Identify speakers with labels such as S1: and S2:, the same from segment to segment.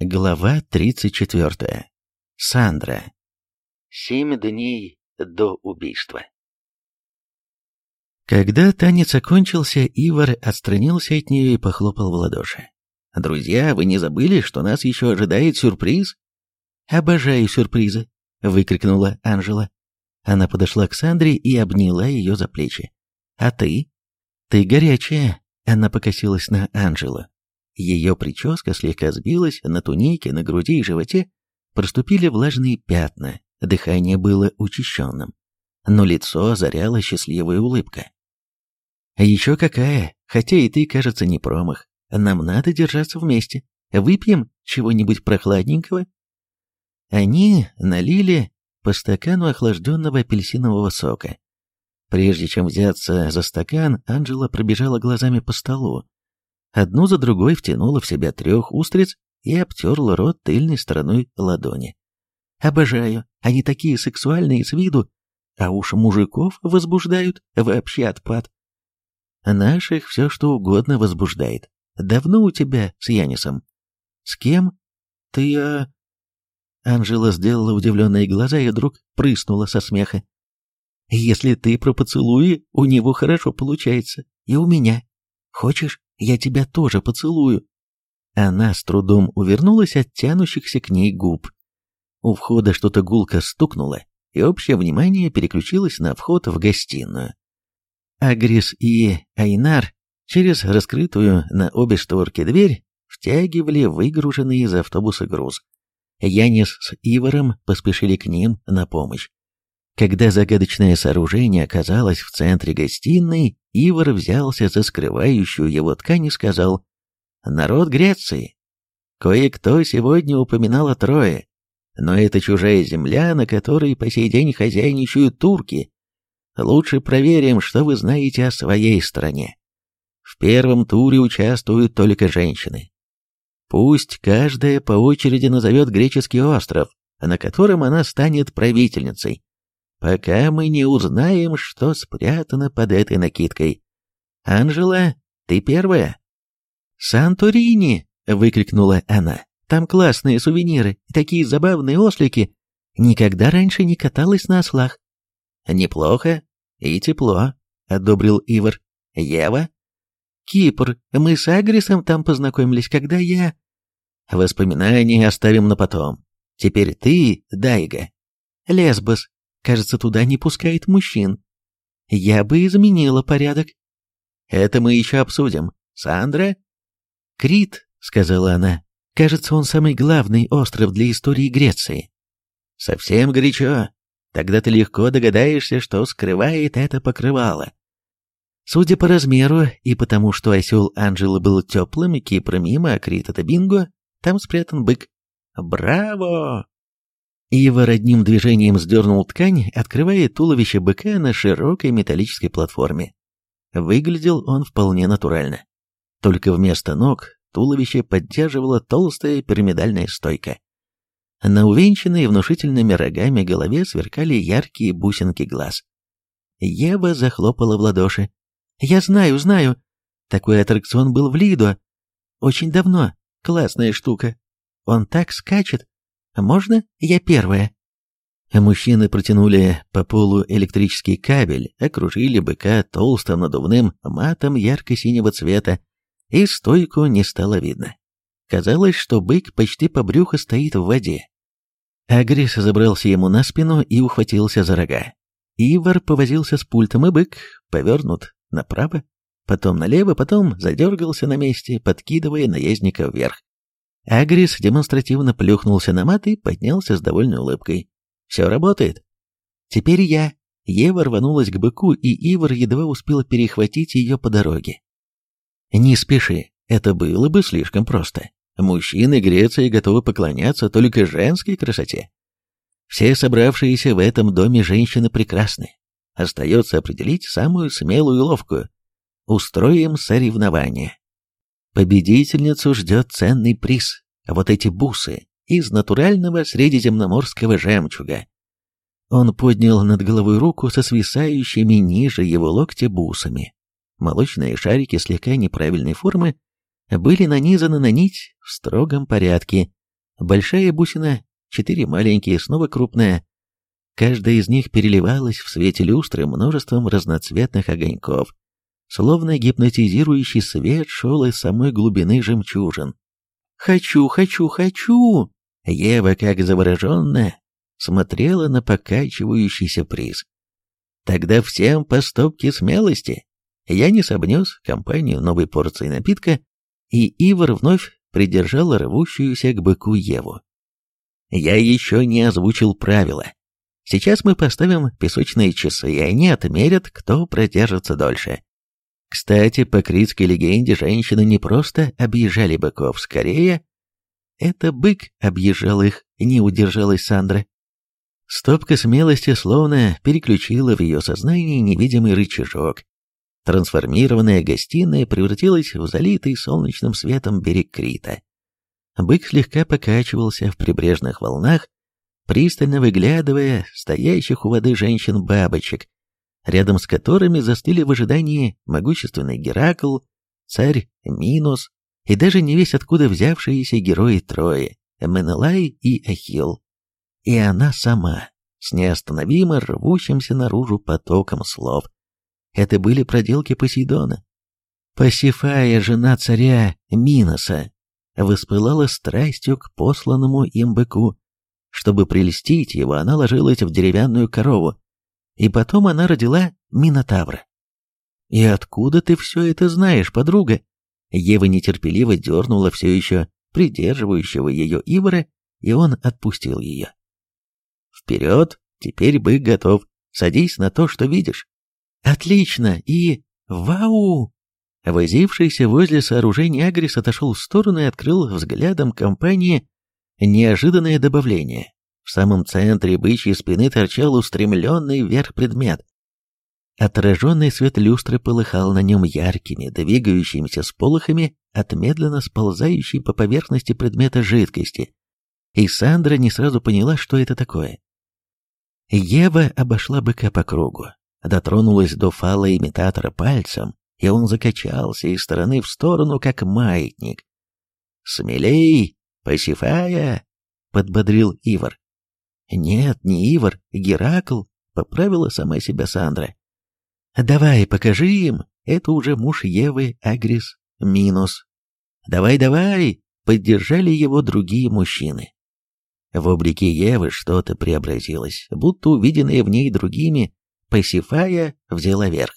S1: Глава 34. Сандра. Семь дней до убийства. Когда танец окончился, Ивар отстранился от нее и похлопал в ладоши. «Друзья, вы не забыли, что нас еще ожидает сюрприз?» «Обожаю сюрпризы!» — выкрикнула Анжела. Она подошла к Сандре и обняла ее за плечи. «А ты?» «Ты горячая!» — она покосилась на Анжелу. Ее прическа слегка сбилась, на тунике, на груди и животе проступили влажные пятна, дыхание было учащенным, но лицо заряла счастливая улыбка. А «Еще какая, хотя и ты, кажется, не промах. Нам надо держаться вместе. Выпьем чего-нибудь прохладненького?» Они налили по стакану охлажденного апельсинового сока. Прежде чем взяться за стакан, Анжела пробежала глазами по столу, одну за другой втянула в себя трех устриц и обтерла рот тыльной стороной ладони. «Обожаю, они такие сексуальные с виду, а уж мужиков возбуждают вообще отпад. Наших все что угодно возбуждает. Давно у тебя с Янисом? С кем? Ты, а...» Анжела сделала удивленные глаза и вдруг прыснула со смеха. «Если ты про поцелуи, у него хорошо получается, и у меня. Хочешь?» Я тебя тоже поцелую». Она с трудом увернулась от тянущихся к ней губ. У входа что-то гулко стукнуло, и общее внимание переключилось на вход в гостиную. Агрис и Айнар через раскрытую на обе створки дверь втягивали выгруженный из автобуса груз. Янис с Ивором поспешили к ним на помощь. Когда загадочное сооружение оказалось в центре гостиной, Ивар взялся за скрывающую его ткань и сказал «Народ Греции». Кое-кто сегодня упоминал о Трое, но это чужая земля, на которой по сей день хозяйничают турки. Лучше проверим, что вы знаете о своей стране. В первом туре участвуют только женщины. Пусть каждая по очереди назовет греческий остров, на котором она станет правительницей пока мы не узнаем, что спрятано под этой накидкой. Анжела, ты первая?» «Санторини!» — выкрикнула она. «Там классные сувениры и такие забавные ослики. Никогда раньше не каталась на ослах». «Неплохо и тепло», — одобрил Ивар. «Ева?» «Кипр. Мы с Агрисом там познакомились, когда я...» «Воспоминания оставим на потом. Теперь ты, Дайга». «Лесбос. Кажется, туда не пускает мужчин. Я бы изменила порядок. Это мы еще обсудим. Сандра? Крит, сказала она. Кажется, он самый главный остров для истории Греции. Совсем горячо. Тогда ты легко догадаешься, что скрывает это покрывало. Судя по размеру и потому, что осел Анжела был теплым, Кипр мимо, а Крит это бинго, там спрятан бык. Браво! Ива родним движением сдернул ткань, открывая туловище быка на широкой металлической платформе. Выглядел он вполне натурально. Только вместо ног туловище поддерживала толстая пирамидальная стойка. На увенчанной внушительными рогами голове сверкали яркие бусинки глаз. Ева захлопала в ладоши. «Я знаю, знаю! Такой аттракцион был в Лидо. Очень давно. Классная штука. Он так скачет, а можно я первая?» Мужчины протянули по полу электрический кабель, окружили быка толстым надувным матом ярко-синего цвета, и стойку не стало видно. Казалось, что бык почти по брюхо стоит в воде. Агрис забрался ему на спину и ухватился за рога. Ивар повозился с пультом, и бык повернут направо, потом налево, потом задергался на месте, подкидывая наездника вверх. Агрис демонстративно плюхнулся на мат и поднялся с довольной улыбкой. «Все работает. Теперь я». Ева рванулась к быку, и Ивар едва успела перехватить ее по дороге. «Не спеши, это было бы слишком просто. Мужчины Греции готовы поклоняться только женской красоте. Все собравшиеся в этом доме женщины прекрасны. Остается определить самую смелую и ловкую. Устроим соревнование». Победительницу ждет ценный приз, а вот эти бусы из натурального средиземноморского жемчуга. Он поднял над головой руку со свисающими ниже его локтя бусами. Молочные шарики слегка неправильной формы были нанизаны на нить в строгом порядке. Большая бусина, четыре маленькие, снова крупная. Каждая из них переливалась в свете люстры множеством разноцветных огоньков. Словно гипнотизирующий свет шел из самой глубины жемчужин. «Хочу, хочу, хочу!» Ева, как завороженная, смотрела на покачивающийся приз. «Тогда всем поступки смелости!» Я не обнес компанию новой порции напитка, и Ивар вновь придержал рвущуюся к быку Еву. «Я еще не озвучил правила. Сейчас мы поставим песочные часы, и они отмерят, кто продержится дольше. Кстати, по критской легенде, женщины не просто объезжали быков, скорее, это бык объезжал их, не удержалась Сандра. Стопка смелости словно переключила в ее сознании невидимый рычажок. Трансформированная гостиная превратилась в залитый солнечным светом берег Крита. Бык слегка покачивался в прибрежных волнах, пристально выглядывая стоящих у воды женщин-бабочек, рядом с которыми застыли в ожидании могущественный Геракл, царь Минос и даже не весь откуда взявшиеся герои Трои, Менелай и Ахилл. И она сама, с неостановимо рвущимся наружу потоком слов. Это были проделки Посейдона. Пасифая, жена царя Миноса, воспылала страстью к посланному им быку. Чтобы прельстить его, она ложилась в деревянную корову, и потом она родила Минотавра. «И откуда ты все это знаешь, подруга?» Ева нетерпеливо дернула все еще придерживающего ее Ивара, и он отпустил ее. «Вперед! Теперь бык готов. Садись на то, что видишь». «Отлично! И... Вау!» Возившийся возле сооружения Агрис отошел в сторону и открыл взглядом компании неожиданное добавление. В самом центре бычьей спины торчал устремленный вверх предмет. Отраженный свет люстры полыхал на нем яркими, двигающимися сполохами от медленно сползающей по поверхности предмета жидкости. И Сандра не сразу поняла, что это такое. Ева обошла быка по кругу, дотронулась до фала имитатора пальцем, и он закачался из стороны в сторону, как маятник. «Смелей, посифая!» — подбодрил Ивар. «Нет, не Ивар, Геракл», — поправила сама себя Сандра. «Давай, покажи им, это уже муж Евы, Агрис, минус». «Давай, давай!» — поддержали его другие мужчины. В облике Евы что-то преобразилось, будто увиденное в ней другими, Пасифая взяла верх.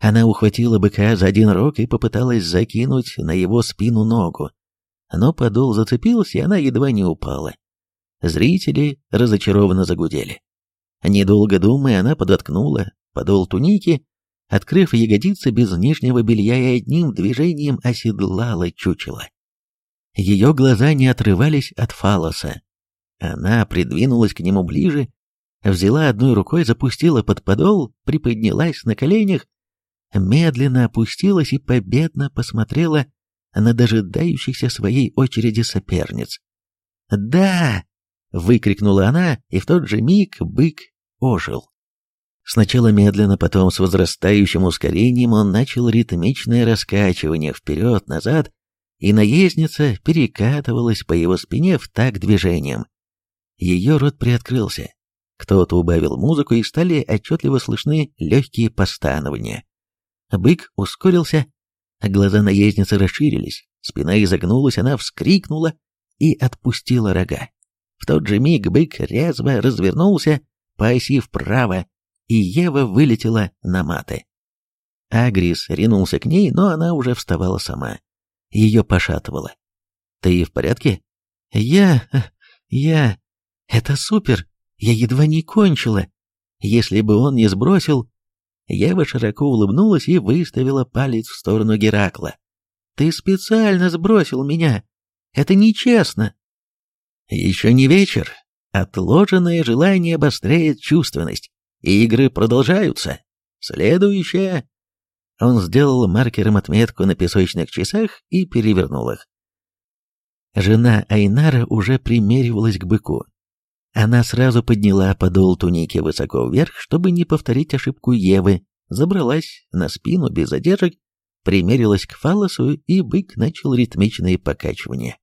S1: Она ухватила быка за один рог и попыталась закинуть на его спину ногу, но подол зацепился, и она едва не упала. Зрители разочарованно загудели. Недолго думая, она подоткнула подол туники, открыв ягодицы без нижнего белья и одним движением оседлала чучело. Ее глаза не отрывались от фалоса. Она придвинулась к нему ближе, взяла одной рукой, запустила под подол, приподнялась на коленях, медленно опустилась и победно посмотрела на дожидающихся своей очереди соперниц. «Да!» Выкрикнула она, и в тот же миг бык ожил. Сначала медленно, потом с возрастающим ускорением он начал ритмичное раскачивание вперед-назад, и наездница перекатывалась по его спине в такт движением. Ее рот приоткрылся. Кто-то убавил музыку, и стали отчетливо слышны легкие постановления. Бык ускорился, а глаза наездницы расширились, спина изогнулась, она вскрикнула и отпустила рога. Тот же миг бык резво развернулся по оси вправо, и Ева вылетела на маты. Агрис ринулся к ней, но она уже вставала сама. Ее пошатывало. «Ты в порядке?» «Я... я... это супер! Я едва не кончила! Если бы он не сбросил...» Ева широко улыбнулась и выставила палец в сторону Геракла. «Ты специально сбросил меня! Это нечестно!» Еще не вечер. Отложенное желание обостряет чувственность. Игры продолжаются. Следующее. Он сделал маркером отметку на песочных часах и перевернул их. Жена Айнара уже примеривалась к быку. Она сразу подняла подол туники высоко вверх, чтобы не повторить ошибку Евы, забралась на спину без задержек, примерилась к фалосу, и бык начал ритмичные покачивания.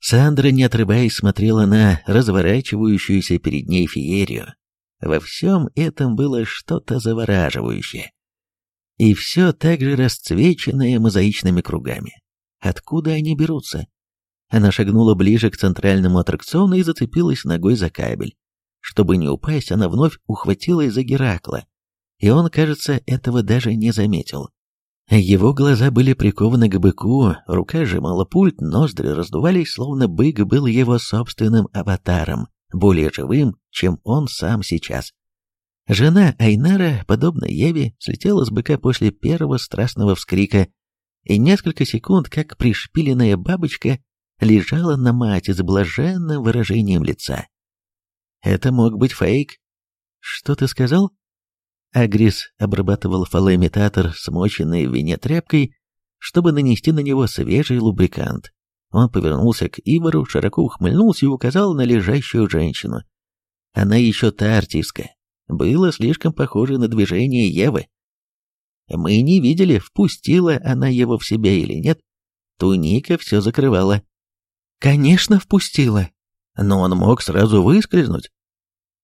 S1: Сандра, не отрываясь, смотрела на разворачивающуюся перед ней феерию. Во всем этом было что-то завораживающее. И все так же расцвеченное мозаичными кругами. Откуда они берутся? Она шагнула ближе к центральному аттракциону и зацепилась ногой за кабель. Чтобы не упасть, она вновь ухватилась за Геракла. И он, кажется, этого даже не заметил. Его глаза были прикованы к быку, рука сжимала пульт, ноздри раздувались, словно бык был его собственным аватаром, более живым, чем он сам сейчас. Жена Айнара, подобно Еве, слетела с быка после первого страстного вскрика, и несколько секунд, как пришпиленная бабочка, лежала на мате с блаженным выражением лица. «Это мог быть фейк». «Что ты сказал?» Агрис обрабатывал фалоимитатор, смоченный в вине тряпкой, чтобы нанести на него свежий лубрикант. Он повернулся к Ивару, широко ухмыльнулся и указал на лежащую женщину. Она еще та артистка. Было слишком похоже на движение Евы. Мы не видели, впустила она его в себя или нет. Туника все закрывала. «Конечно, впустила!» Но он мог сразу выскользнуть.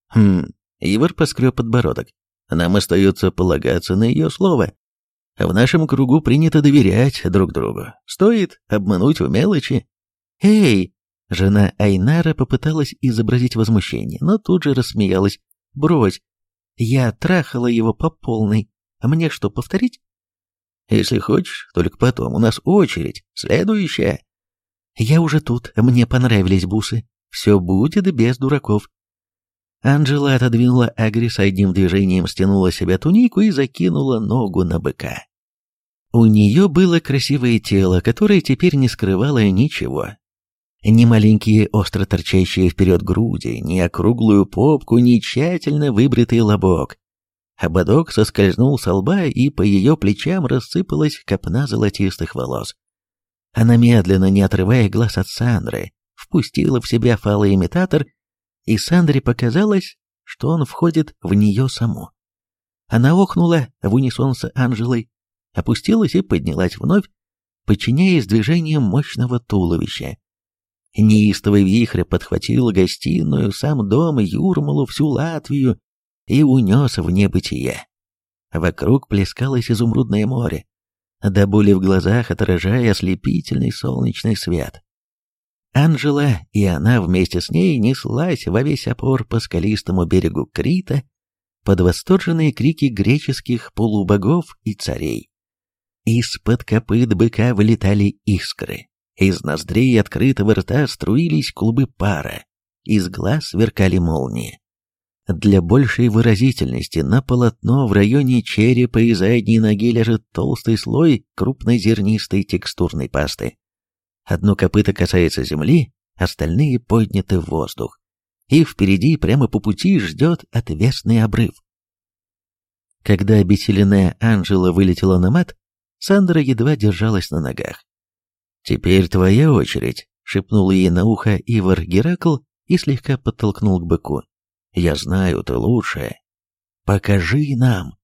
S1: Хм, Ивар поскреб подбородок. Нам остается полагаться на ее слово. В нашем кругу принято доверять друг другу. Стоит обмануть в мелочи. «Эй!» Жена Айнара попыталась изобразить возмущение, но тут же рассмеялась. «Брось! Я трахала его по полной. А мне что, повторить?» «Если хочешь, только потом. У нас очередь. Следующая». «Я уже тут. Мне понравились бусы. Все будет без дураков. Анжела отодвинула Агрис одним движением, стянула себе тунику и закинула ногу на быка. У нее было красивое тело, которое теперь не скрывало ничего. Ни маленькие остро торчащие вперед груди, ни округлую попку, ни тщательно выбритый лобок. Ободок соскользнул со лба, и по ее плечам рассыпалась копна золотистых волос. Она медленно, не отрывая глаз от Сандры, впустила в себя фалоимитатор и Сандре показалось, что он входит в нее саму. Она охнула в унисон с Анжелой, опустилась и поднялась вновь, подчиняясь движениям мощного туловища. Неистовый вихрь подхватил гостиную, сам дом, Юрмалу, всю Латвию и унес в небытие. Вокруг плескалось изумрудное море, до боли в глазах отражая ослепительный солнечный свет. Анжела, и она вместе с ней неслась во весь опор по скалистому берегу Крита под восторженные крики греческих полубогов и царей. Из-под копыт быка вылетали искры, из ноздрей открытого рта струились клубы пара, из глаз сверкали молнии. Для большей выразительности на полотно в районе черепа и задней ноги лежит толстый слой крупнозернистой текстурной пасты. Одно копыто касается земли, остальные подняты в воздух. И впереди, прямо по пути, ждет отвесный обрыв. Когда обессиленная Анжела вылетела на мат, Сандра едва держалась на ногах. «Теперь твоя очередь», — шепнул ей на ухо Ивар Геракл и слегка подтолкнул к быку. «Я знаю, ты лучшая. Покажи нам!»